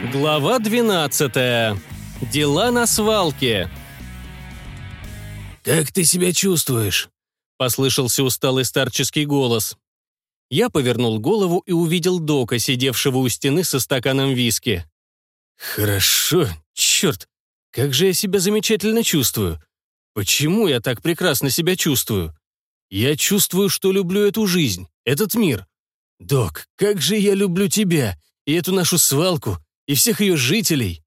Глава 12. Дела на свалке. «Как ты себя чувствуешь?» — послышался усталый старческий голос. Я повернул голову и увидел Дока, сидевшего у стены со стаканом виски. «Хорошо, черт, как же я себя замечательно чувствую. Почему я так прекрасно себя чувствую? Я чувствую, что люблю эту жизнь, этот мир. Док, как же я люблю тебя и эту нашу свалку, и всех ее жителей».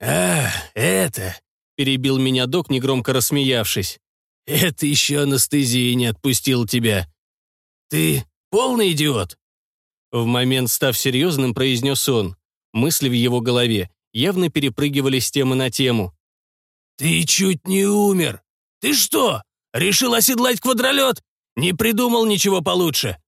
«А, это...» — перебил меня док, негромко рассмеявшись. «Это еще анестезия не отпустил тебя. Ты полный идиот?» В момент, став серьезным, произнес он. Мысли в его голове явно перепрыгивали с темы на тему. «Ты чуть не умер. Ты что, решил оседлать квадролет? Не придумал ничего получше?»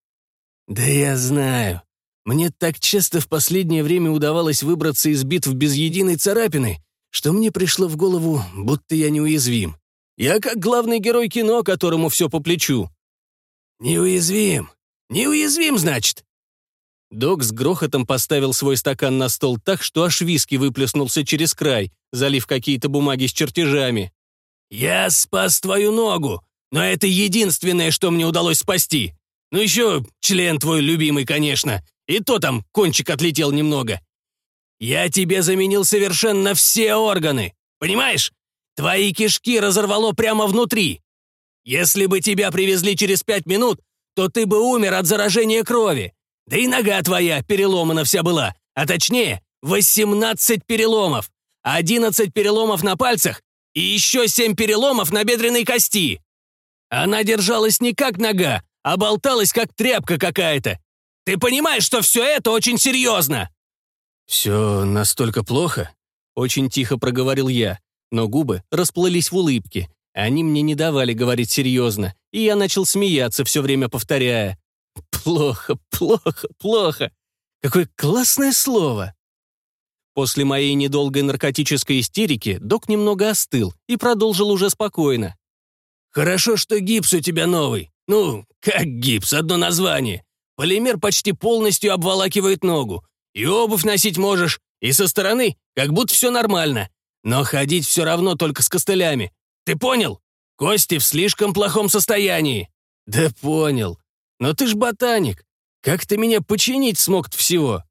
«Да я знаю. Мне так часто в последнее время удавалось выбраться из битв без единой царапины, что мне пришло в голову, будто я неуязвим. Я как главный герой кино, которому все по плечу». «Неуязвим? Неуязвим, значит?» Док с грохотом поставил свой стакан на стол так, что аж виски выплеснулся через край, залив какие-то бумаги с чертежами. «Я спас твою ногу, но это единственное, что мне удалось спасти. Ну еще член твой любимый, конечно. И то там кончик отлетел немного. Я тебе заменил совершенно все органы. Понимаешь? Твои кишки разорвало прямо внутри. Если бы тебя привезли через пять минут, то ты бы умер от заражения крови. Да и нога твоя переломана вся была. А точнее, 18 переломов. 11 переломов на пальцах и еще 7 переломов на бедренной кости. Она держалась не как нога, а болталась как тряпка какая-то. Ты понимаешь, что все это очень серьезно?» «Все настолько плохо?» Очень тихо проговорил я, но губы расплылись в улыбке. Они мне не давали говорить серьезно, и я начал смеяться, все время повторяя. «Плохо, плохо, плохо. Какое классное слово!» После моей недолгой наркотической истерики док немного остыл и продолжил уже спокойно. «Хорошо, что гипс у тебя новый. Ну, как гипс, одно название. Полимер почти полностью обволакивает ногу. И обувь носить можешь, и со стороны, как будто все нормально. Но ходить все равно только с костылями. Ты понял? Кости в слишком плохом состоянии». «Да понял. Но ты ж ботаник. Как ты меня починить смог всего?»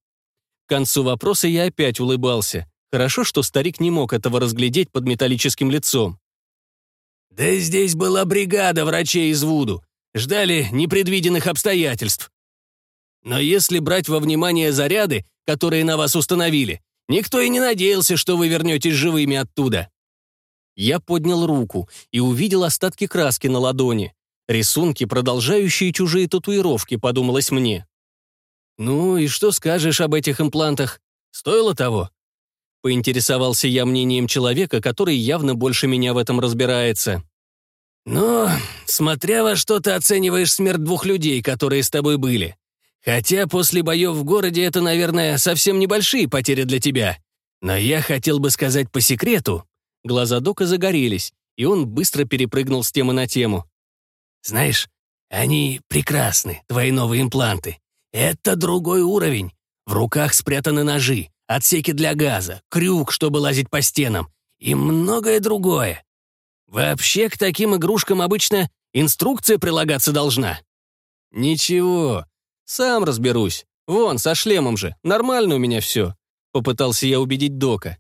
К концу вопроса я опять улыбался. Хорошо, что старик не мог этого разглядеть под металлическим лицом. «Да здесь была бригада врачей из Вуду. Ждали непредвиденных обстоятельств. Но если брать во внимание заряды, которые на вас установили, никто и не надеялся, что вы вернетесь живыми оттуда. Я поднял руку и увидел остатки краски на ладони. Рисунки, продолжающие чужие татуировки, подумалось мне. «Ну и что скажешь об этих имплантах? Стоило того?» Поинтересовался я мнением человека, который явно больше меня в этом разбирается. «Ну, смотря во что ты оцениваешь смерть двух людей, которые с тобой были. Хотя после боев в городе это, наверное, совсем небольшие потери для тебя. Но я хотел бы сказать по секрету». Глаза Дока загорелись, и он быстро перепрыгнул с темы на тему. «Знаешь, они прекрасны, твои новые импланты. Это другой уровень. В руках спрятаны ножи, отсеки для газа, крюк, чтобы лазить по стенам и многое другое. Вообще к таким игрушкам обычно инструкция прилагаться должна». «Ничего, «Сам разберусь. Вон, со шлемом же. Нормально у меня все», — попытался я убедить Дока.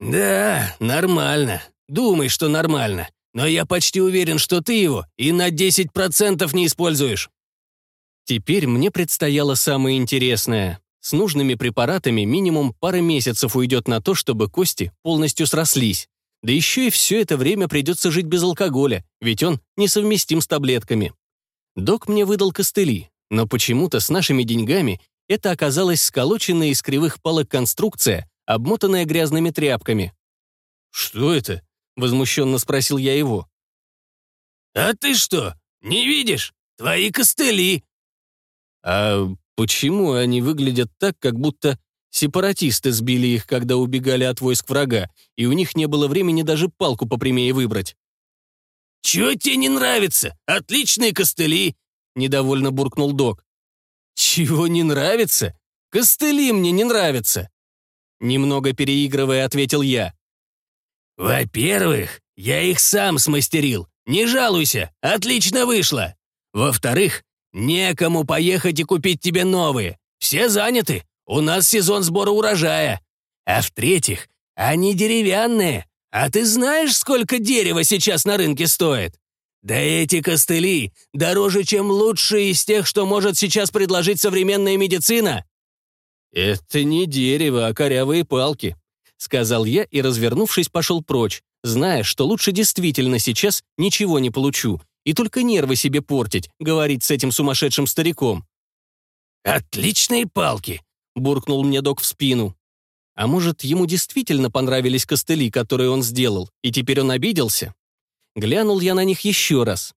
«Да, нормально. Думай, что нормально. Но я почти уверен, что ты его и на 10% не используешь». Теперь мне предстояло самое интересное. С нужными препаратами минимум пара месяцев уйдет на то, чтобы кости полностью срослись. Да еще и все это время придется жить без алкоголя, ведь он несовместим с таблетками. Док мне выдал костыли, но почему-то с нашими деньгами это оказалась сколоченная из кривых палок конструкция, обмотанная грязными тряпками. «Что это?» — возмущенно спросил я его. «А ты что, не видишь? Твои костыли!» «А почему они выглядят так, как будто сепаратисты сбили их, когда убегали от войск врага, и у них не было времени даже палку попрямее выбрать?» «Чего тебе не нравится? Отличные костыли, — недовольно буркнул док. «Чего не нравится? Костыли мне не нравятся!» Немного переигрывая, ответил я. «Во-первых, я их сам смастерил. Не жалуйся, отлично вышло. Во-вторых, некому поехать и купить тебе новые. Все заняты, у нас сезон сбора урожая. А в-третьих, они деревянные. А ты знаешь, сколько дерева сейчас на рынке стоит? Да эти костыли дороже, чем лучшие из тех, что может сейчас предложить современная медицина. Это не дерево, а корявые палки, сказал я и, развернувшись, пошел прочь, зная, что лучше действительно сейчас ничего не получу, и только нервы себе портить, говорить с этим сумасшедшим стариком. «Отличные палки!» — буркнул мне док в спину. А может, ему действительно понравились костыли, которые он сделал, и теперь он обиделся? Глянул я на них еще раз.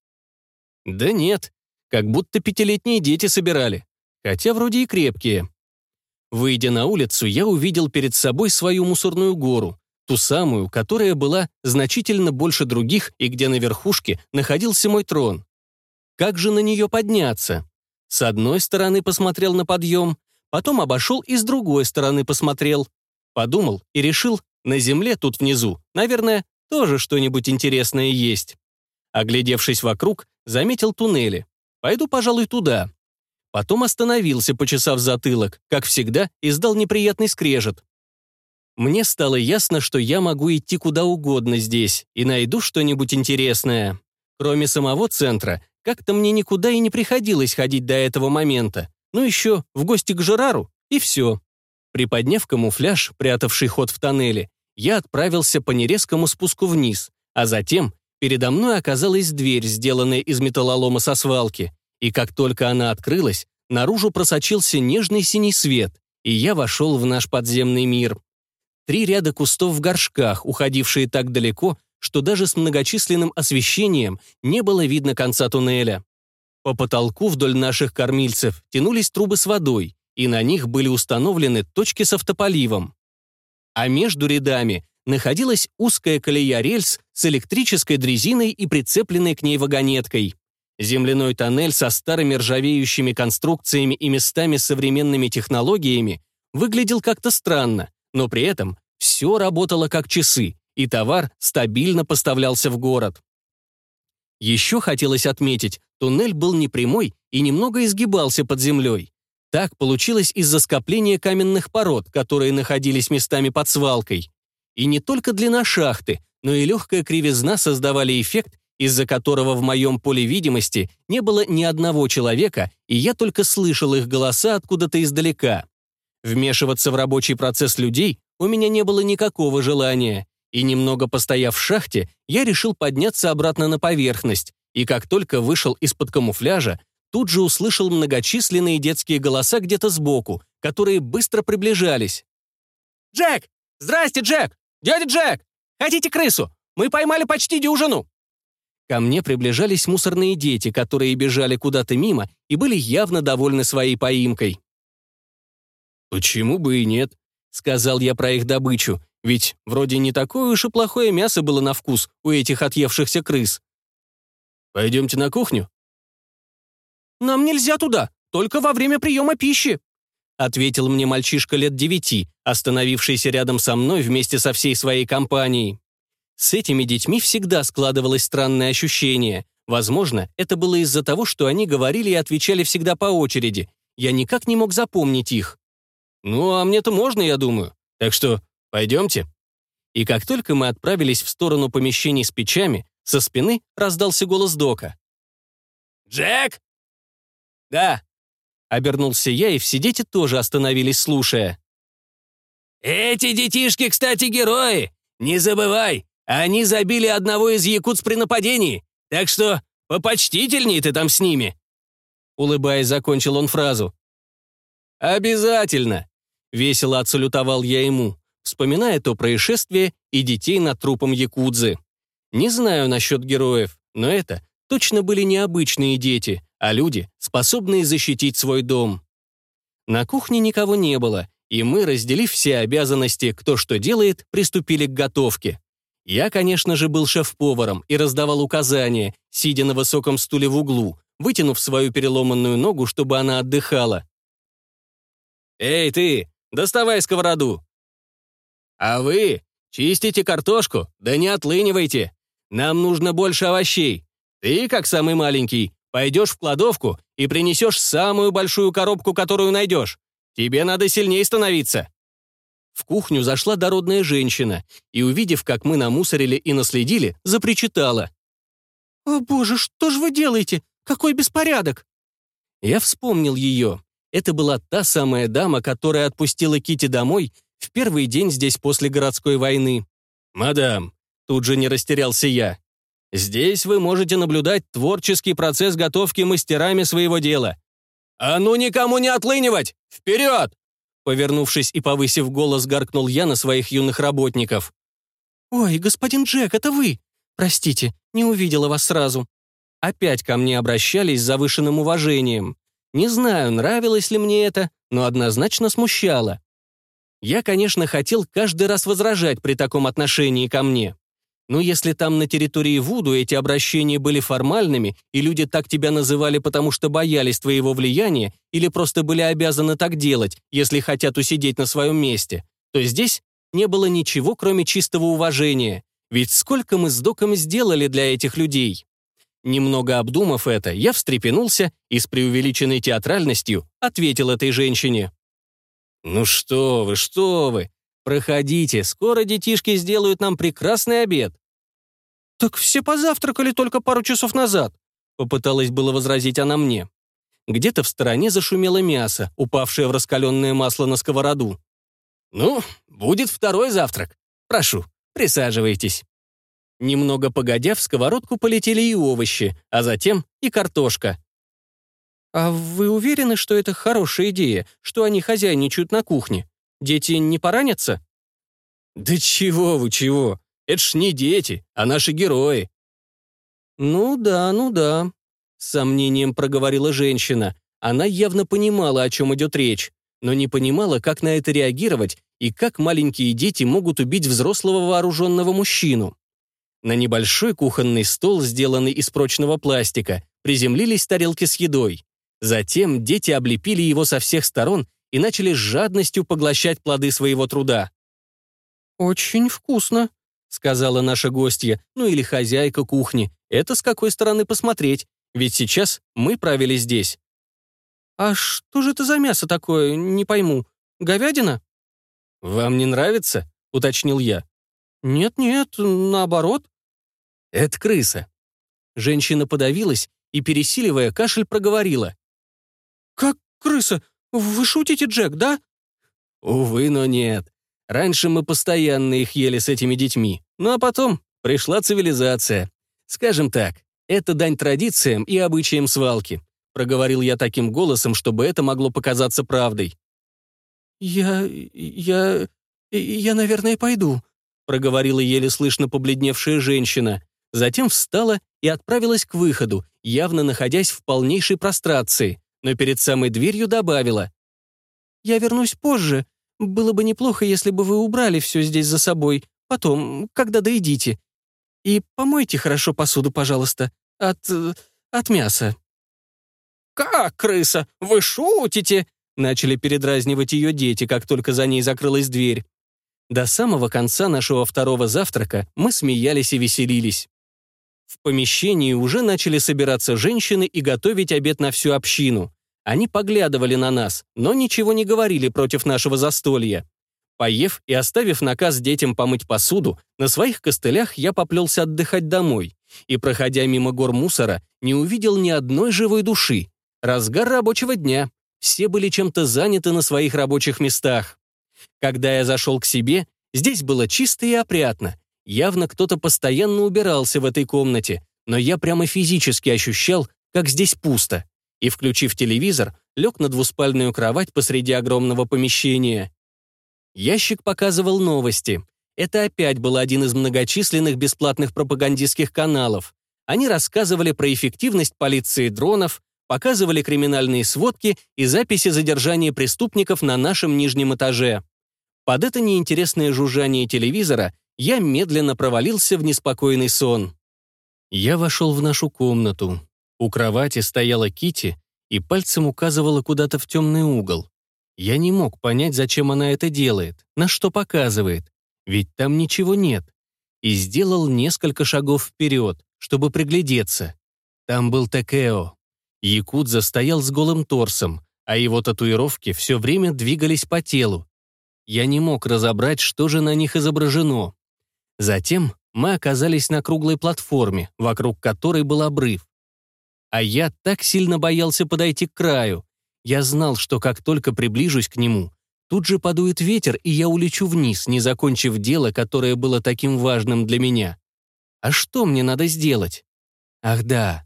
Да нет, как будто пятилетние дети собирали, хотя вроде и крепкие. Выйдя на улицу, я увидел перед собой свою мусорную гору, ту самую, которая была значительно больше других и где на верхушке находился мой трон. Как же на нее подняться? С одной стороны посмотрел на подъем, потом обошел и с другой стороны посмотрел. Подумал и решил, на земле тут внизу, наверное, тоже что-нибудь интересное есть. Оглядевшись вокруг, заметил туннели. Пойду, пожалуй, туда. Потом остановился, почесав затылок, как всегда, издал неприятный скрежет. Мне стало ясно, что я могу идти куда угодно здесь и найду что-нибудь интересное. Кроме самого центра, как-то мне никуда и не приходилось ходить до этого момента. Ну еще в гости к Жерару, и все. Приподняв камуфляж, прятавший ход в тоннеле, я отправился по нерезкому спуску вниз, а затем передо мной оказалась дверь, сделанная из металлолома со свалки, и как только она открылась, наружу просочился нежный синий свет, и я вошел в наш подземный мир. Три ряда кустов в горшках, уходившие так далеко, что даже с многочисленным освещением не было видно конца туннеля. По потолку вдоль наших кормильцев тянулись трубы с водой, и на них были установлены точки с автополивом. А между рядами находилась узкая колея рельс с электрической дрезиной и прицепленной к ней вагонеткой. Земляной тоннель со старыми ржавеющими конструкциями и местами современными технологиями выглядел как-то странно, но при этом все работало как часы, и товар стабильно поставлялся в город. Еще хотелось отметить, туннель был непрямой и немного изгибался под землей. Так получилось из-за скопления каменных пород, которые находились местами под свалкой. И не только длина шахты, но и легкая кривизна создавали эффект, из-за которого в моем поле видимости не было ни одного человека, и я только слышал их голоса откуда-то издалека. Вмешиваться в рабочий процесс людей у меня не было никакого желания, и немного постояв в шахте, я решил подняться обратно на поверхность, и как только вышел из-под камуфляжа, тут же услышал многочисленные детские голоса где-то сбоку, которые быстро приближались. «Джек! Здрасте, Джек! Дядя Джек! Хотите крысу? Мы поймали почти дюжину!» Ко мне приближались мусорные дети, которые бежали куда-то мимо и были явно довольны своей поимкой. «Почему бы и нет?» — сказал я про их добычу, ведь вроде не такое уж и плохое мясо было на вкус у этих отъевшихся крыс. «Пойдемте на кухню?» «Нам нельзя туда, только во время приема пищи», ответил мне мальчишка лет девяти, остановившийся рядом со мной вместе со всей своей компанией. С этими детьми всегда складывалось странное ощущение. Возможно, это было из-за того, что они говорили и отвечали всегда по очереди. Я никак не мог запомнить их. Ну, а мне-то можно, я думаю. Так что пойдемте. И как только мы отправились в сторону помещений с печами, со спины раздался голос Дока. «Джек?» «Да». Обернулся я, и все дети тоже остановились, слушая. «Эти детишки, кстати, герои! Не забывай, они забили одного из якутс при нападении, так что попочтительней ты там с ними!» Улыбаясь, закончил он фразу. «Обязательно!» Весело отсалютовал я ему, вспоминая то происшествие и детей над трупом Якудзы. Не знаю насчет героев, но это точно были необычные дети, а люди, способные защитить свой дом. На кухне никого не было, и мы, разделив все обязанности, кто что делает, приступили к готовке. Я, конечно же, был шеф-поваром и раздавал указания, сидя на высоком стуле в углу, вытянув свою переломанную ногу, чтобы она отдыхала. «Эй, ты, доставай сковороду!» «А вы чистите картошку, да не отлынивайте. Нам нужно больше овощей. Ты, как самый маленький, пойдешь в кладовку и принесешь самую большую коробку, которую найдешь. Тебе надо сильнее становиться». В кухню зашла дородная женщина и, увидев, как мы намусорили и наследили, запричитала. «О, боже, что же вы делаете? Какой беспорядок!» Я вспомнил ее. Это была та самая дама, которая отпустила Кити домой в первый день здесь после городской войны. «Мадам», тут же не растерялся я, «здесь вы можете наблюдать творческий процесс готовки мастерами своего дела. А ну никому не отлынивать! Вперед!» Повернувшись и повысив голос, гаркнул я на своих юных работников. «Ой, господин Джек, это вы! Простите, не увидела вас сразу». Опять ко мне обращались с завышенным уважением. Не знаю, нравилось ли мне это, но однозначно смущало. Я, конечно, хотел каждый раз возражать при таком отношении ко мне. Но если там на территории Вуду эти обращения были формальными, и люди так тебя называли, потому что боялись твоего влияния, или просто были обязаны так делать, если хотят усидеть на своем месте, то здесь не было ничего, кроме чистого уважения. Ведь сколько мы с Доком сделали для этих людей? Немного обдумав это, я встрепенулся и с преувеличенной театральностью ответил этой женщине. «Ну что вы, что вы! Проходите, скоро детишки сделают нам прекрасный обед». «Так все позавтракали только пару часов назад», — попыталась было возразить она мне. Где-то в стороне зашумело мясо, упавшее в раскаленное масло на сковороду. «Ну, будет второй завтрак. Прошу, присаживайтесь». Немного погодя, в сковородку полетели и овощи, а затем и картошка. «А вы уверены, что это хорошая идея, что они хозяйничают на кухне? Дети не поранятся?» «Да чего вы, чего? Это ж не дети, а наши герои». «Ну да, ну да», — с сомнением проговорила женщина. Она явно понимала, о чем идет речь, но не понимала, как на это реагировать и как маленькие дети могут убить взрослого вооруженного мужчину. На небольшой кухонный стол, сделанный из прочного пластика, приземлились тарелки с едой. Затем дети облепили его со всех сторон и начали с жадностью поглощать плоды своего труда. «Очень вкусно», — сказала наша гостья, ну или хозяйка кухни. Это с какой стороны посмотреть, ведь сейчас мы правили здесь. «А что же это за мясо такое, не пойму. Говядина?» «Вам не нравится?» — уточнил я. «Нет-нет, наоборот. Это крыса. Женщина подавилась и, пересиливая кашель, проговорила. «Как крыса? Вы шутите, Джек, да?» Увы, но нет. Раньше мы постоянно их ели с этими детьми. Ну а потом пришла цивилизация. Скажем так, это дань традициям и обычаям свалки. Проговорил я таким голосом, чтобы это могло показаться правдой. «Я... я... я, наверное, пойду», проговорила еле слышно побледневшая женщина затем встала и отправилась к выходу, явно находясь в полнейшей прострации, но перед самой дверью добавила. «Я вернусь позже. Было бы неплохо, если бы вы убрали все здесь за собой, потом, когда доедите. И помойте хорошо посуду, пожалуйста, от... от мяса». «Как, крыса? Вы шутите?» Начали передразнивать ее дети, как только за ней закрылась дверь. До самого конца нашего второго завтрака мы смеялись и веселились. В помещении уже начали собираться женщины и готовить обед на всю общину. Они поглядывали на нас, но ничего не говорили против нашего застолья. Поев и оставив наказ детям помыть посуду, на своих костылях я поплелся отдыхать домой и, проходя мимо гор мусора, не увидел ни одной живой души. Разгар рабочего дня. Все были чем-то заняты на своих рабочих местах. Когда я зашел к себе, здесь было чисто и опрятно, Явно кто-то постоянно убирался в этой комнате, но я прямо физически ощущал, как здесь пусто. И, включив телевизор, лег на двуспальную кровать посреди огромного помещения. Ящик показывал новости. Это опять был один из многочисленных бесплатных пропагандистских каналов. Они рассказывали про эффективность полиции дронов, показывали криминальные сводки и записи задержания преступников на нашем нижнем этаже. Под это неинтересное жужжание телевизора я медленно провалился в неспокойный сон. Я вошел в нашу комнату. У кровати стояла Кити и пальцем указывала куда-то в темный угол. Я не мог понять, зачем она это делает, на что показывает, ведь там ничего нет. И сделал несколько шагов вперед, чтобы приглядеться. Там был Текео. Якудза стоял с голым торсом, а его татуировки все время двигались по телу. Я не мог разобрать, что же на них изображено. Затем мы оказались на круглой платформе, вокруг которой был обрыв. А я так сильно боялся подойти к краю. Я знал, что как только приближусь к нему, тут же подует ветер, и я улечу вниз, не закончив дело, которое было таким важным для меня. А что мне надо сделать? Ах да.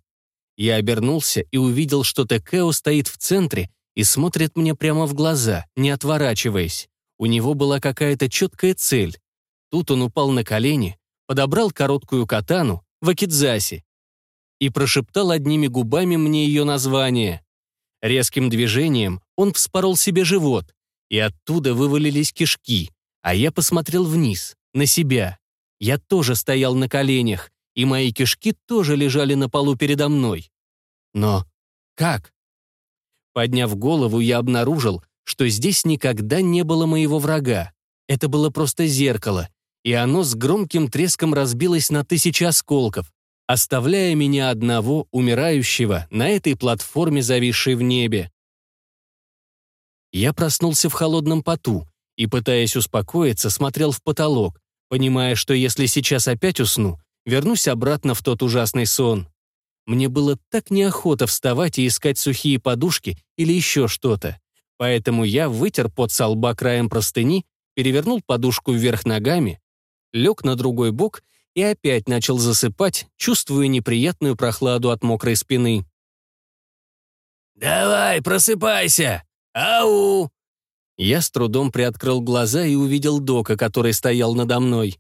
Я обернулся и увидел, что Текео стоит в центре и смотрит мне прямо в глаза, не отворачиваясь. У него была какая-то четкая цель. Тут он упал на колени, подобрал короткую катану в Акидзасе и прошептал одними губами мне ее название. Резким движением он вспорол себе живот, и оттуда вывалились кишки, а я посмотрел вниз, на себя. Я тоже стоял на коленях, и мои кишки тоже лежали на полу передо мной. Но как? Подняв голову, я обнаружил, что здесь никогда не было моего врага. Это было просто зеркало, и оно с громким треском разбилось на тысячи осколков, оставляя меня одного, умирающего, на этой платформе, зависшей в небе. Я проснулся в холодном поту и, пытаясь успокоиться, смотрел в потолок, понимая, что если сейчас опять усну, вернусь обратно в тот ужасный сон. Мне было так неохота вставать и искать сухие подушки или еще что-то. Поэтому я вытер под со лба краем простыни, перевернул подушку вверх ногами, лег на другой бок и опять начал засыпать, чувствуя неприятную прохладу от мокрой спины. «Давай, просыпайся! Ау!» Я с трудом приоткрыл глаза и увидел Дока, который стоял надо мной.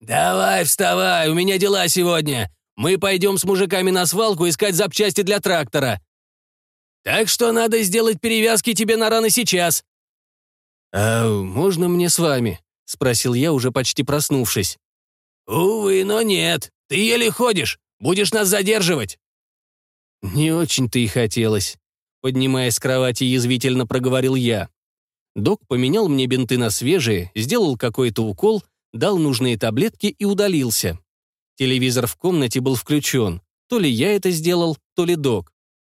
«Давай, вставай, у меня дела сегодня. Мы пойдем с мужиками на свалку искать запчасти для трактора. Так что надо сделать перевязки тебе на раны сейчас». «А можно мне с вами?» — спросил я, уже почти проснувшись. «Увы, но нет. Ты еле ходишь. Будешь нас задерживать». «Не очень-то и хотелось», — поднимаясь с кровати, язвительно проговорил я. Док поменял мне бинты на свежие, сделал какой-то укол, дал нужные таблетки и удалился. Телевизор в комнате был включен. То ли я это сделал, то ли док.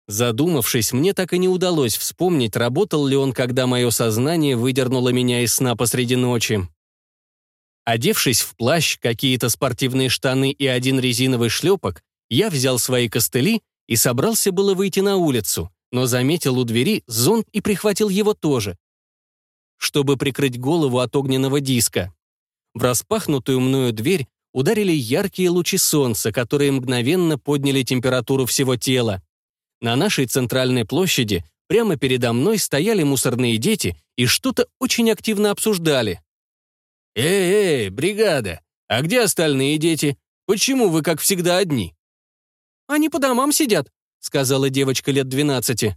Задумавшись, мне так и не удалось вспомнить, работал ли он, когда мое сознание выдернуло меня из сна посреди ночи. Одевшись в плащ, какие-то спортивные штаны и один резиновый шлепок, я взял свои костыли и собрался было выйти на улицу, но заметил у двери зонт и прихватил его тоже, чтобы прикрыть голову от огненного диска. В распахнутую мною дверь ударили яркие лучи солнца, которые мгновенно подняли температуру всего тела. На нашей центральной площади прямо передо мной стояли мусорные дети и что-то очень активно обсуждали. «Эй, эй, бригада, а где остальные дети? Почему вы, как всегда, одни?» «Они по домам сидят», — сказала девочка лет двенадцати.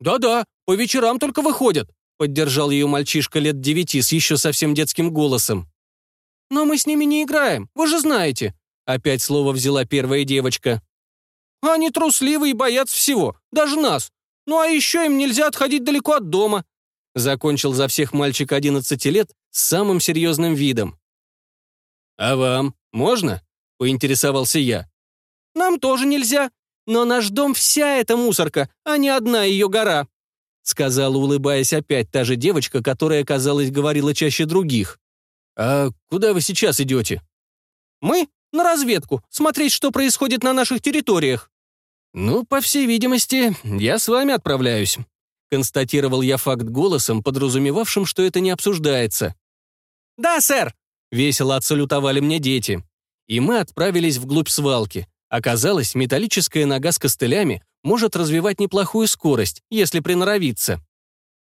«Да-да, по вечерам только выходят», — поддержал ее мальчишка лет девяти с еще совсем детским голосом. «Но мы с ними не играем, вы же знаете», — опять слово взяла первая девочка. Они трусливы и боятся всего, даже нас. Ну а еще им нельзя отходить далеко от дома». Закончил за всех мальчик 11 лет с самым серьезным видом. «А вам можно?» — поинтересовался я. «Нам тоже нельзя. Но наш дом вся эта мусорка, а не одна ее гора», — сказала, улыбаясь опять та же девочка, которая, казалось, говорила чаще других. «А куда вы сейчас идете?» «Мы на разведку, смотреть, что происходит на наших территориях». «Ну, по всей видимости, я с вами отправляюсь», констатировал я факт голосом, подразумевавшим, что это не обсуждается. «Да, сэр!» — весело отсалютовали мне дети. И мы отправились вглубь свалки. Оказалось, металлическая нога с костылями может развивать неплохую скорость, если приноровиться.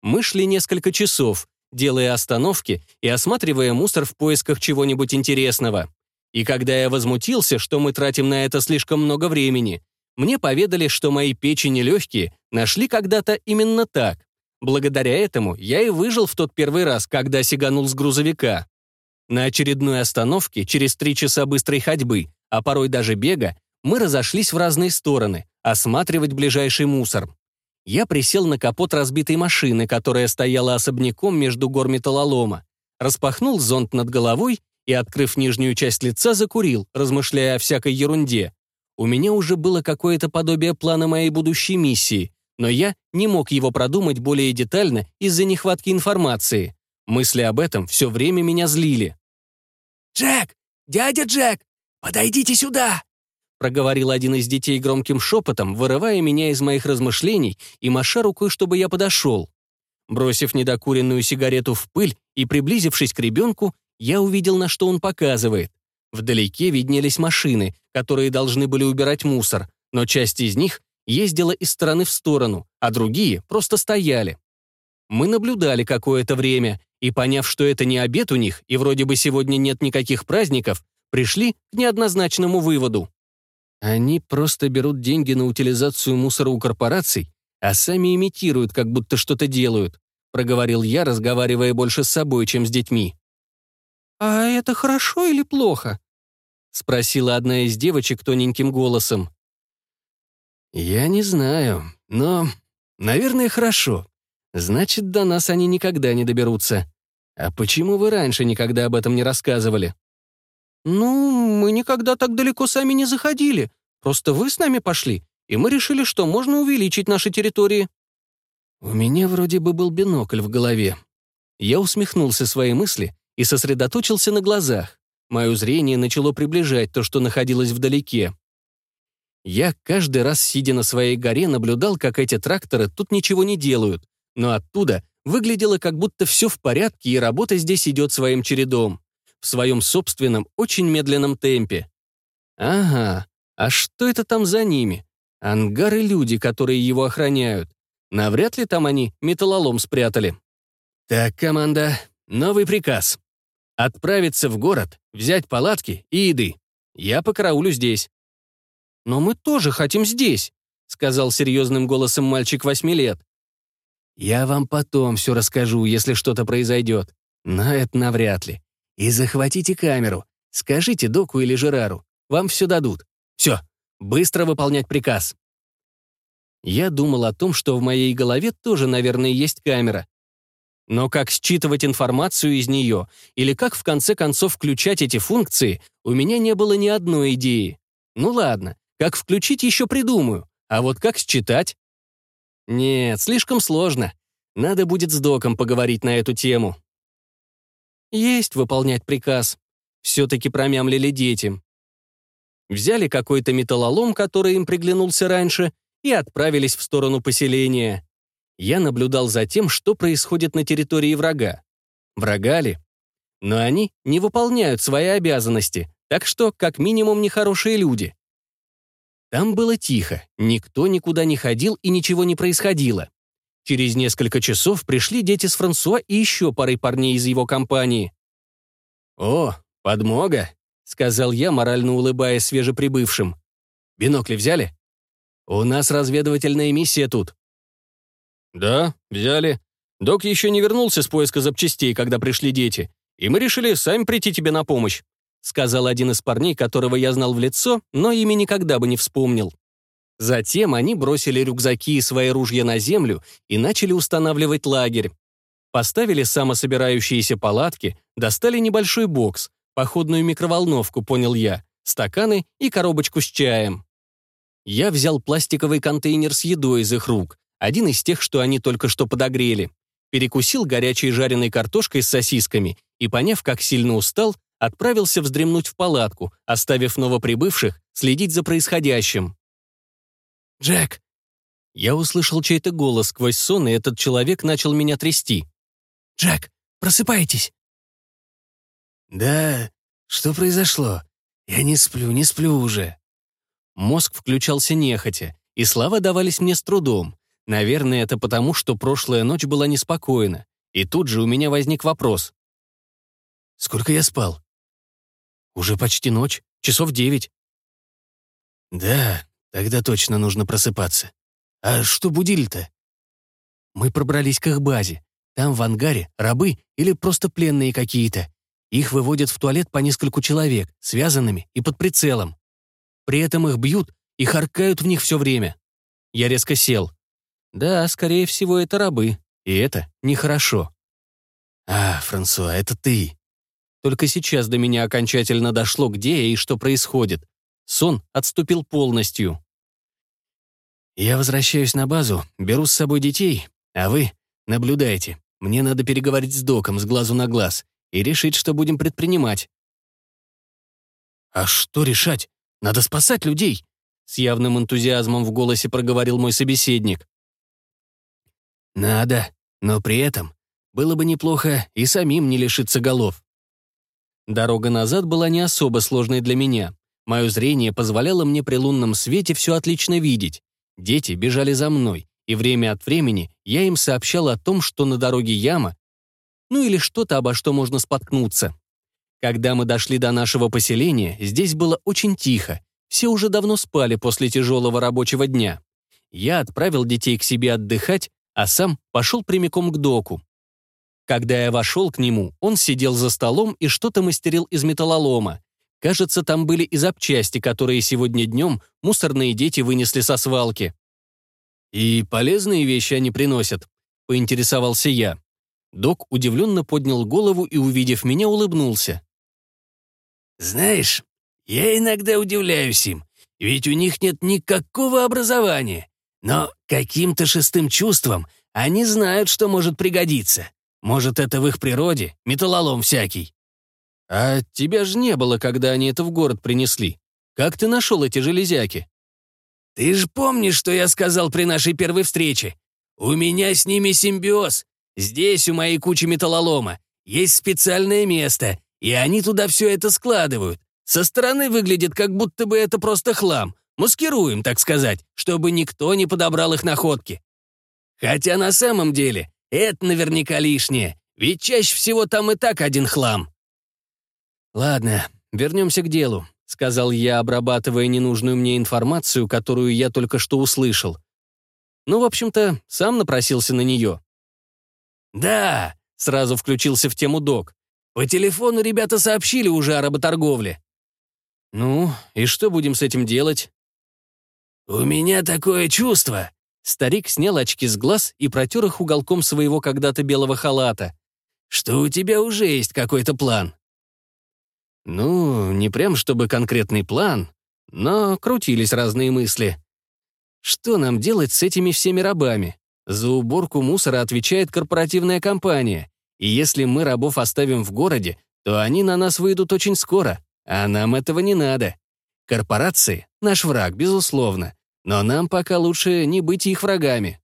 Мы шли несколько часов, делая остановки и осматривая мусор в поисках чего-нибудь интересного. И когда я возмутился, что мы тратим на это слишком много времени, мне поведали, что мои печени легкие нашли когда-то именно так. Благодаря этому я и выжил в тот первый раз, когда сиганул с грузовика. На очередной остановке, через три часа быстрой ходьбы, а порой даже бега, мы разошлись в разные стороны, осматривать ближайший мусор. Я присел на капот разбитой машины, которая стояла особняком между гор металлолома, распахнул зонт над головой и, открыв нижнюю часть лица, закурил, размышляя о всякой ерунде. У меня уже было какое-то подобие плана моей будущей миссии, но я не мог его продумать более детально из-за нехватки информации. Мысли об этом все время меня злили. «Джек! Дядя Джек! Подойдите сюда!» проговорил один из детей громким шепотом, вырывая меня из моих размышлений и маша рукой, чтобы я подошел. Бросив недокуренную сигарету в пыль и приблизившись к ребенку, я увидел, на что он показывает. Вдалеке виднелись машины, которые должны были убирать мусор, но часть из них ездила из стороны в сторону, а другие просто стояли. Мы наблюдали какое-то время, и, поняв, что это не обед у них, и вроде бы сегодня нет никаких праздников, пришли к неоднозначному выводу. Они просто берут деньги на утилизацию мусора у корпораций, а сами имитируют, как будто что-то делают, проговорил я, разговаривая больше с собой, чем с детьми. «А это хорошо или плохо?» — спросила одна из девочек тоненьким голосом. «Я не знаю, но, наверное, хорошо. Значит, до нас они никогда не доберутся. А почему вы раньше никогда об этом не рассказывали?» «Ну, мы никогда так далеко сами не заходили. Просто вы с нами пошли, и мы решили, что можно увеличить наши территории». У меня вроде бы был бинокль в голове. Я усмехнулся своей мысли и сосредоточился на глазах. Мое зрение начало приближать то, что находилось вдалеке. Я каждый раз, сидя на своей горе, наблюдал, как эти тракторы тут ничего не делают, но оттуда выглядело, как будто все в порядке, и работа здесь идет своим чередом в своем собственном, очень медленном темпе. Ага, а что это там за ними? Ангары люди, которые его охраняют. Навряд ли там они металлолом спрятали. Так, команда, новый приказ. Отправиться в город, взять палатки и еды. Я покараулю здесь. Но мы тоже хотим здесь, сказал серьезным голосом мальчик восьми лет. Я вам потом все расскажу, если что-то произойдет. Но это навряд ли. И захватите камеру. Скажите Доку или Жерару. Вам все дадут. Все, быстро выполнять приказ. Я думал о том, что в моей голове тоже, наверное, есть камера. Но как считывать информацию из нее, или как в конце концов включать эти функции, у меня не было ни одной идеи. Ну ладно, как включить еще придумаю, а вот как считать? Нет, слишком сложно. Надо будет с доком поговорить на эту тему. Есть выполнять приказ. Все-таки промямлили дети. Взяли какой-то металлолом, который им приглянулся раньше, и отправились в сторону поселения. Я наблюдал за тем, что происходит на территории врага. Врага ли? Но они не выполняют свои обязанности, так что, как минимум, нехорошие люди. Там было тихо, никто никуда не ходил и ничего не происходило. Через несколько часов пришли дети с Франсуа и еще парой парней из его компании. «О, подмога», — сказал я, морально улыбаясь свежеприбывшим. «Бинокли взяли?» «У нас разведывательная миссия тут». «Да, взяли. Док еще не вернулся с поиска запчастей, когда пришли дети, и мы решили сами прийти тебе на помощь», сказал один из парней, которого я знал в лицо, но ими никогда бы не вспомнил. Затем они бросили рюкзаки и свои ружья на землю и начали устанавливать лагерь. Поставили самособирающиеся палатки, достали небольшой бокс, походную микроволновку, понял я, стаканы и коробочку с чаем. Я взял пластиковый контейнер с едой из их рук, один из тех, что они только что подогрели. Перекусил горячей жареной картошкой с сосисками и, поняв, как сильно устал, отправился вздремнуть в палатку, оставив новоприбывших следить за происходящим. «Джек!» Я услышал чей-то голос сквозь сон, и этот человек начал меня трясти. «Джек, просыпайтесь!» «Да, что произошло? Я не сплю, не сплю уже». Мозг включался нехотя, и слова давались мне с трудом. Наверное, это потому, что прошлая ночь была неспокойна. И тут же у меня возник вопрос. «Сколько я спал?» «Уже почти ночь, часов девять». «Да, Тогда точно нужно просыпаться. А что будили-то? Мы пробрались к их базе. Там в ангаре рабы или просто пленные какие-то. Их выводят в туалет по нескольку человек, связанными и под прицелом. При этом их бьют и харкают в них все время. Я резко сел. Да, скорее всего, это рабы. И это нехорошо. А, Франсуа, это ты. Только сейчас до меня окончательно дошло, где и что происходит. Сон отступил полностью. Я возвращаюсь на базу, беру с собой детей, а вы наблюдайте. Мне надо переговорить с доком с глазу на глаз и решить, что будем предпринимать. «А что решать? Надо спасать людей!» С явным энтузиазмом в голосе проговорил мой собеседник. «Надо, но при этом было бы неплохо и самим не лишиться голов». Дорога назад была не особо сложной для меня. Мое зрение позволяло мне при лунном свете все отлично видеть. Дети бежали за мной, и время от времени я им сообщал о том, что на дороге яма, ну или что-то, обо что можно споткнуться. Когда мы дошли до нашего поселения, здесь было очень тихо. Все уже давно спали после тяжелого рабочего дня. Я отправил детей к себе отдыхать, а сам пошел прямиком к доку. Когда я вошел к нему, он сидел за столом и что-то мастерил из металлолома. Кажется, там были и запчасти, которые сегодня днем мусорные дети вынесли со свалки. «И полезные вещи они приносят», — поинтересовался я. Док удивленно поднял голову и, увидев меня, улыбнулся. «Знаешь, я иногда удивляюсь им, ведь у них нет никакого образования. Но каким-то шестым чувством они знают, что может пригодиться. Может, это в их природе, металлолом всякий». «А тебя же не было, когда они это в город принесли. Как ты нашел эти железяки?» «Ты же помнишь, что я сказал при нашей первой встрече? У меня с ними симбиоз. Здесь, у моей кучи металлолома, есть специальное место, и они туда все это складывают. Со стороны выглядит, как будто бы это просто хлам. Маскируем, так сказать, чтобы никто не подобрал их находки. Хотя на самом деле это наверняка лишнее, ведь чаще всего там и так один хлам. Ладно, вернемся к делу, сказал я, обрабатывая ненужную мне информацию, которую я только что услышал. Ну, в общем-то, сам напросился на нее. «Да», — сразу включился в тему док. По телефону ребята сообщили уже о работорговле». «Ну, и что будем с этим делать?» «У меня такое чувство». Старик снял очки с глаз и протер их уголком своего когда-то белого халата. «Что у тебя уже есть какой-то план?» «Ну, не прям чтобы конкретный план, но крутились разные мысли. Что нам делать с этими всеми рабами? За уборку мусора отвечает корпоративная компания. И если мы рабов оставим в городе, то они на нас выйдут очень скоро, а нам этого не надо. Корпорации — наш враг, безусловно, но нам пока лучше не быть их врагами.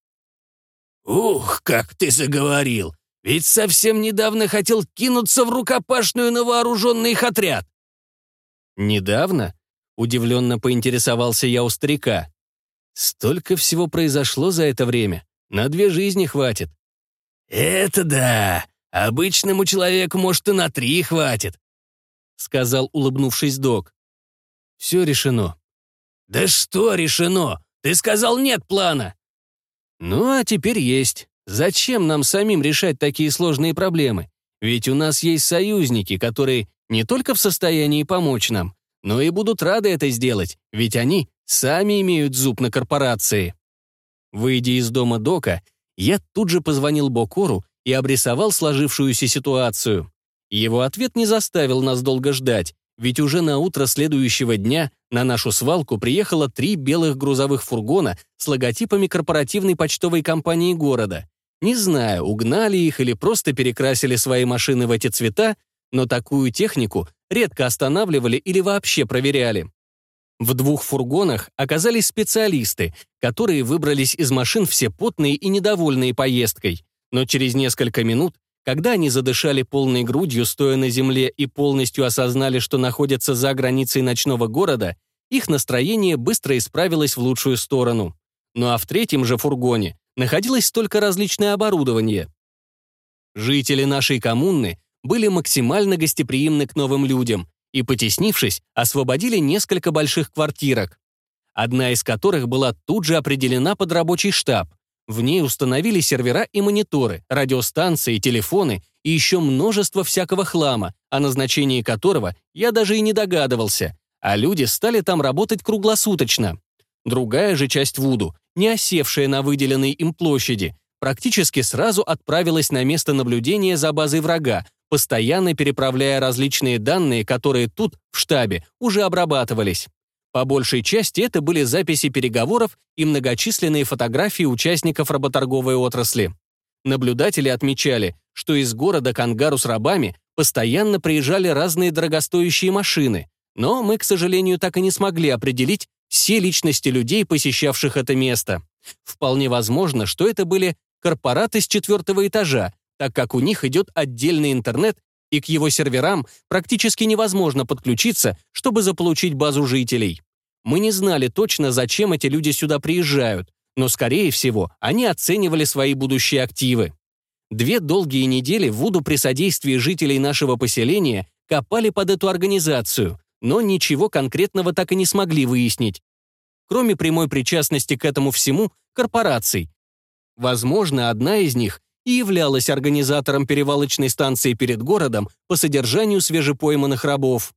«Ух, как ты заговорил! Ведь совсем недавно хотел кинуться в рукопашную на вооруженный их отряд!» «Недавно?» — удивленно поинтересовался я у старика. «Столько всего произошло за это время. На две жизни хватит». «Это да! Обычному человеку, может, и на три хватит», — сказал, улыбнувшись док. «Все решено». «Да что решено? Ты сказал, нет плана». «Ну, а теперь есть. Зачем нам самим решать такие сложные проблемы? Ведь у нас есть союзники, которые не только в состоянии помочь нам, но и будут рады это сделать, ведь они сами имеют зуб на корпорации». Выйдя из дома Дока, я тут же позвонил Бокору и обрисовал сложившуюся ситуацию. Его ответ не заставил нас долго ждать, ведь уже на утро следующего дня на нашу свалку приехало три белых грузовых фургона с логотипами корпоративной почтовой компании города. Не знаю, угнали их или просто перекрасили свои машины в эти цвета, но такую технику редко останавливали или вообще проверяли. В двух фургонах оказались специалисты, которые выбрались из машин все потные и недовольные поездкой. Но через несколько минут, когда они задышали полной грудью, стоя на земле и полностью осознали, что находятся за границей ночного города, их настроение быстро исправилось в лучшую сторону. Ну а в третьем же фургоне находилось столько различное оборудование. Жители нашей коммуны были максимально гостеприимны к новым людям и, потеснившись, освободили несколько больших квартирок, одна из которых была тут же определена под рабочий штаб. В ней установили сервера и мониторы, радиостанции, телефоны и еще множество всякого хлама, о назначении которого я даже и не догадывался, а люди стали там работать круглосуточно. Другая же часть Вуду не осевшая на выделенной им площади, практически сразу отправилась на место наблюдения за базой врага, постоянно переправляя различные данные, которые тут, в штабе, уже обрабатывались. По большей части это были записи переговоров и многочисленные фотографии участников работорговой отрасли. Наблюдатели отмечали, что из города к ангару с рабами постоянно приезжали разные дорогостоящие машины, но мы, к сожалению, так и не смогли определить все личности людей, посещавших это место. Вполне возможно, что это были корпораты с четвертого этажа, так как у них идет отдельный интернет, и к его серверам практически невозможно подключиться, чтобы заполучить базу жителей. Мы не знали точно, зачем эти люди сюда приезжают, но, скорее всего, они оценивали свои будущие активы. Две долгие недели Вуду при содействии жителей нашего поселения копали под эту организацию, но ничего конкретного так и не смогли выяснить. Кроме прямой причастности к этому всему, корпораций. Возможно, одна из них и являлась организатором перевалочной станции перед городом по содержанию свежепойманных рабов.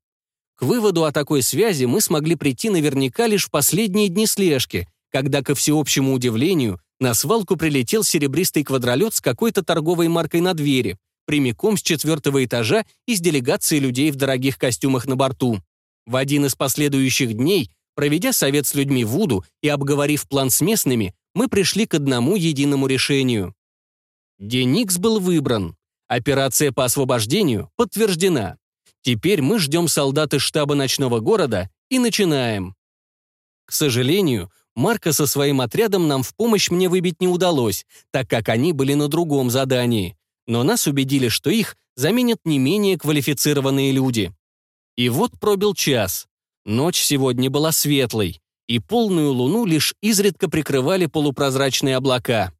К выводу о такой связи мы смогли прийти наверняка лишь в последние дни слежки, когда, ко всеобщему удивлению, на свалку прилетел серебристый квадролет с какой-то торговой маркой на двери, прямиком с четвертого этажа и с делегацией людей в дорогих костюмах на борту. В один из последующих дней, проведя совет с людьми Вуду и обговорив план с местными, мы пришли к одному единому решению. День Икс был выбран. Операция по освобождению подтверждена. Теперь мы ждем солдат из штаба ночного города и начинаем. К сожалению, Марка со своим отрядом нам в помощь мне выбить не удалось, так как они были на другом задании. Но нас убедили, что их заменят не менее квалифицированные люди. И вот пробил час. Ночь сегодня была светлой, и полную луну лишь изредка прикрывали полупрозрачные облака.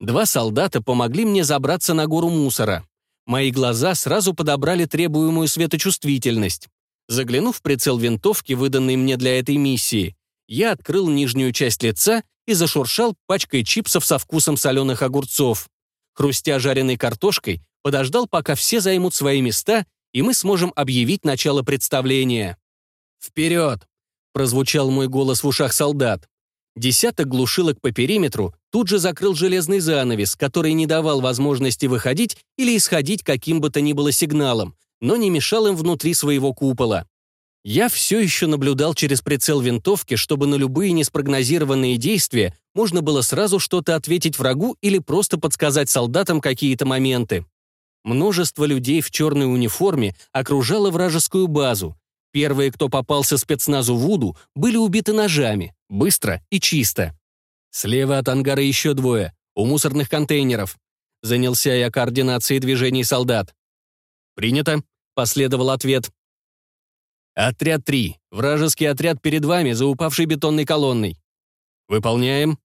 Два солдата помогли мне забраться на гору мусора. Мои глаза сразу подобрали требуемую светочувствительность. Заглянув в прицел винтовки, выданный мне для этой миссии, я открыл нижнюю часть лица и зашуршал пачкой чипсов со вкусом соленых огурцов. Хрустя жареной картошкой, подождал, пока все займут свои места, и мы сможем объявить начало представления. «Вперед!» — прозвучал мой голос в ушах солдат. Десяток глушилок по периметру тут же закрыл железный занавес, который не давал возможности выходить или исходить каким бы то ни было сигналом, но не мешал им внутри своего купола. Я все еще наблюдал через прицел винтовки, чтобы на любые неспрогнозированные действия можно было сразу что-то ответить врагу или просто подсказать солдатам какие-то моменты. Множество людей в черной униформе окружало вражескую базу. Первые, кто попался спецназу Вуду, были убиты ножами, быстро и чисто. Слева от ангара еще двое, у мусорных контейнеров. Занялся я координацией движений солдат. «Принято», — последовал ответ. «Отряд 3. Вражеский отряд перед вами за упавшей бетонной колонной». «Выполняем».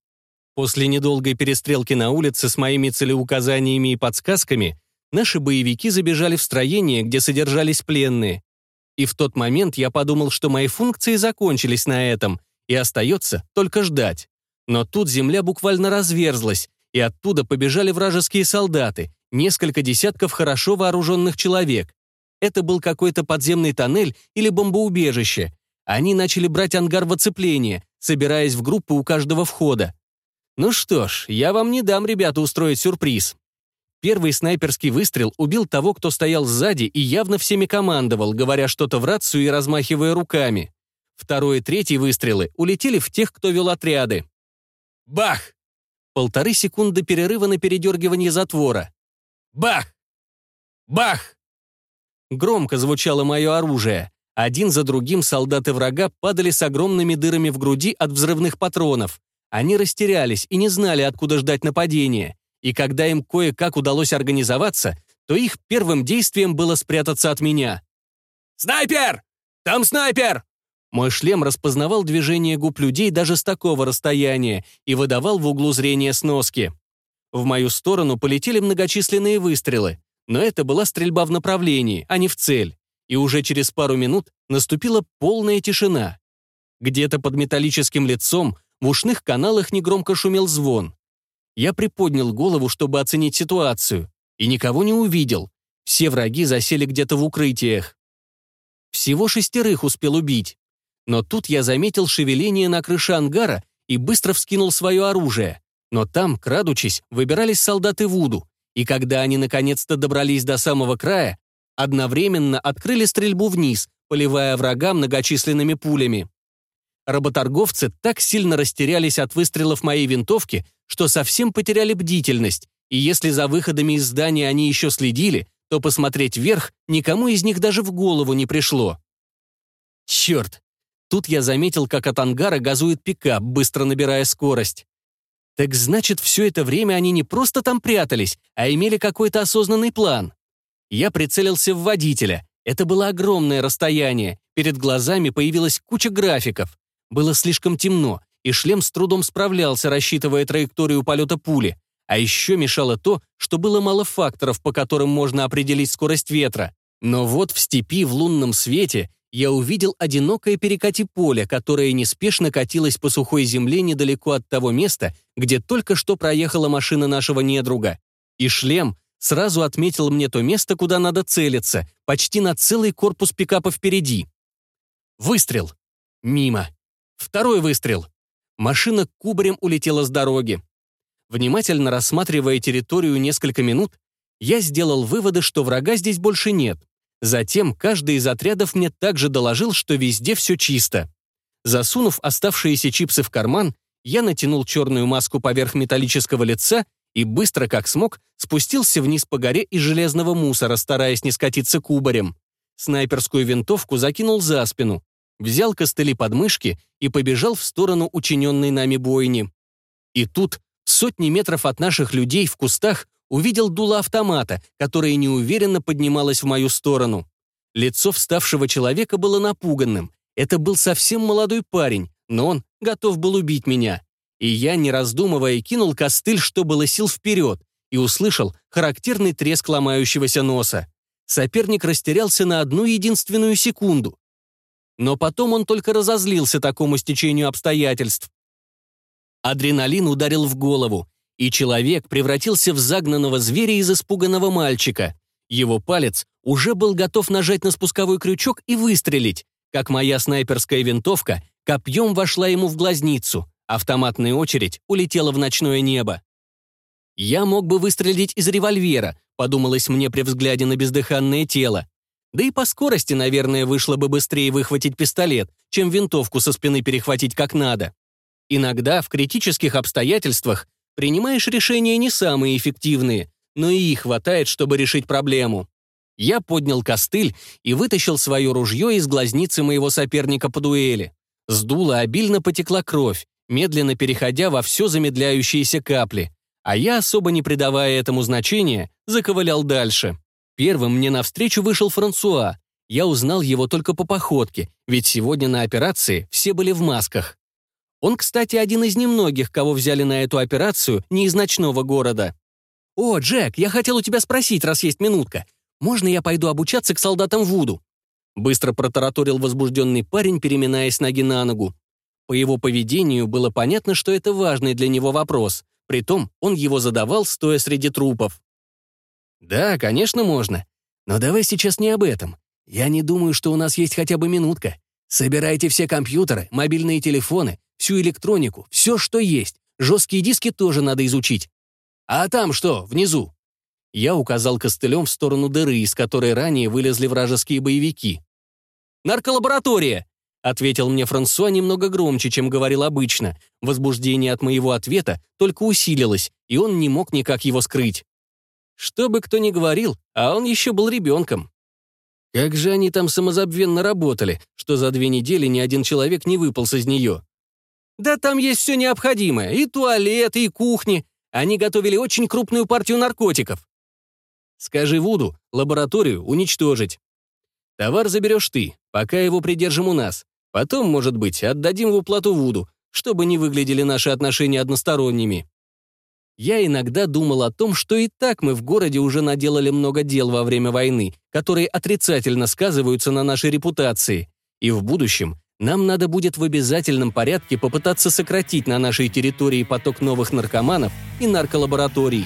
После недолгой перестрелки на улице с моими целеуказаниями и подсказками наши боевики забежали в строение, где содержались пленные. И в тот момент я подумал, что мои функции закончились на этом, и остается только ждать. Но тут земля буквально разверзлась, и оттуда побежали вражеские солдаты, несколько десятков хорошо вооруженных человек. Это был какой-то подземный тоннель или бомбоубежище. Они начали брать ангар в оцепление, собираясь в группы у каждого входа. Ну что ж, я вам не дам, ребята, устроить сюрприз. Первый снайперский выстрел убил того, кто стоял сзади и явно всеми командовал, говоря что-то в рацию и размахивая руками. Второй и третий выстрелы улетели в тех, кто вел отряды. Бах! Полторы секунды перерыва на передергивание затвора. Бах! Бах! Громко звучало мое оружие. Один за другим солдаты врага падали с огромными дырами в груди от взрывных патронов. Они растерялись и не знали, откуда ждать нападения. И когда им кое-как удалось организоваться, то их первым действием было спрятаться от меня. «Снайпер! Там снайпер!» Мой шлем распознавал движение губ людей даже с такого расстояния и выдавал в углу зрения сноски. В мою сторону полетели многочисленные выстрелы. Но это была стрельба в направлении, а не в цель. И уже через пару минут наступила полная тишина. Где-то под металлическим лицом в ушных каналах негромко шумел звон. Я приподнял голову, чтобы оценить ситуацию, и никого не увидел. Все враги засели где-то в укрытиях. Всего шестерых успел убить. Но тут я заметил шевеление на крыше ангара и быстро вскинул свое оружие. Но там, крадучись, выбирались солдаты Вуду, и когда они наконец-то добрались до самого края, одновременно открыли стрельбу вниз, поливая врага многочисленными пулями. Работорговцы так сильно растерялись от выстрелов моей винтовки, что совсем потеряли бдительность, и если за выходами из здания они еще следили, то посмотреть вверх никому из них даже в голову не пришло. Черт! Тут я заметил, как от ангара газует пикап, быстро набирая скорость. Так значит, все это время они не просто там прятались, а имели какой-то осознанный план. Я прицелился в водителя. Это было огромное расстояние. Перед глазами появилась куча графиков. Было слишком темно, и шлем с трудом справлялся, рассчитывая траекторию полета пули. А еще мешало то, что было мало факторов, по которым можно определить скорость ветра. Но вот в степи в лунном свете я увидел одинокое перекати поле, которое неспешно катилось по сухой земле недалеко от того места, где только что проехала машина нашего недруга. И шлем сразу отметил мне то место, куда надо целиться, почти на целый корпус пикапа впереди. Выстрел. Мимо. Второй выстрел. Машина кубарем улетела с дороги. Внимательно рассматривая территорию несколько минут, я сделал выводы, что врага здесь больше нет. Затем каждый из отрядов мне также доложил, что везде все чисто. Засунув оставшиеся чипсы в карман, я натянул черную маску поверх металлического лица и быстро, как смог, спустился вниз по горе из железного мусора, стараясь не скатиться кубарем. Снайперскую винтовку закинул за спину, взял костыли под мышки и побежал в сторону учиненной нами бойни. И тут, сотни метров от наших людей в кустах, увидел дуло автомата, которое неуверенно поднималось в мою сторону. Лицо вставшего человека было напуганным. Это был совсем молодой парень, но он готов был убить меня. И я, не раздумывая, кинул костыль, что было сил вперед, и услышал характерный треск ломающегося носа. Соперник растерялся на одну единственную секунду. Но потом он только разозлился такому стечению обстоятельств. Адреналин ударил в голову, и человек превратился в загнанного зверя из испуганного мальчика. Его палец уже был готов нажать на спусковой крючок и выстрелить, как моя снайперская винтовка копьем вошла ему в глазницу, автоматная очередь улетела в ночное небо. Я мог бы выстрелить из револьвера, подумалось мне при взгляде на бездыханное тело. Да и по скорости, наверное, вышло бы быстрее выхватить пистолет, чем винтовку со спины перехватить как надо. Иногда в критических обстоятельствах Принимаешь решения не самые эффективные, но и их хватает, чтобы решить проблему. Я поднял костыль и вытащил свое ружье из глазницы моего соперника по дуэли. С дула обильно потекла кровь, медленно переходя во все замедляющиеся капли. А я, особо не придавая этому значения, заковылял дальше. Первым мне навстречу вышел Франсуа. Я узнал его только по походке, ведь сегодня на операции все были в масках. Он, кстати, один из немногих, кого взяли на эту операцию не из ночного города. «О, Джек, я хотел у тебя спросить, раз есть минутка. Можно я пойду обучаться к солдатам Вуду?» Быстро протараторил возбужденный парень, переминаясь ноги на ногу. По его поведению было понятно, что это важный для него вопрос. Притом он его задавал, стоя среди трупов. «Да, конечно, можно. Но давай сейчас не об этом. Я не думаю, что у нас есть хотя бы минутка. Собирайте все компьютеры, мобильные телефоны, всю электронику, все, что есть. Жесткие диски тоже надо изучить. А там что, внизу?» Я указал костылем в сторону дыры, из которой ранее вылезли вражеские боевики. «Нарколаборатория!» — ответил мне Франсуа немного громче, чем говорил обычно. Возбуждение от моего ответа только усилилось, и он не мог никак его скрыть. Что бы кто ни говорил, а он еще был ребенком. Как же они там самозабвенно работали, что за две недели ни один человек не выполз из нее. Да там есть все необходимое, и туалет, и кухни. Они готовили очень крупную партию наркотиков. Скажи Вуду, лабораторию уничтожить. Товар заберешь ты, пока его придержим у нас. Потом, может быть, отдадим в уплату Вуду, чтобы не выглядели наши отношения односторонними. Я иногда думал о том, что и так мы в городе уже наделали много дел во время войны, которые отрицательно сказываются на нашей репутации. И в будущем нам надо будет в обязательном порядке попытаться сократить на нашей территории поток новых наркоманов и нарколабораторий.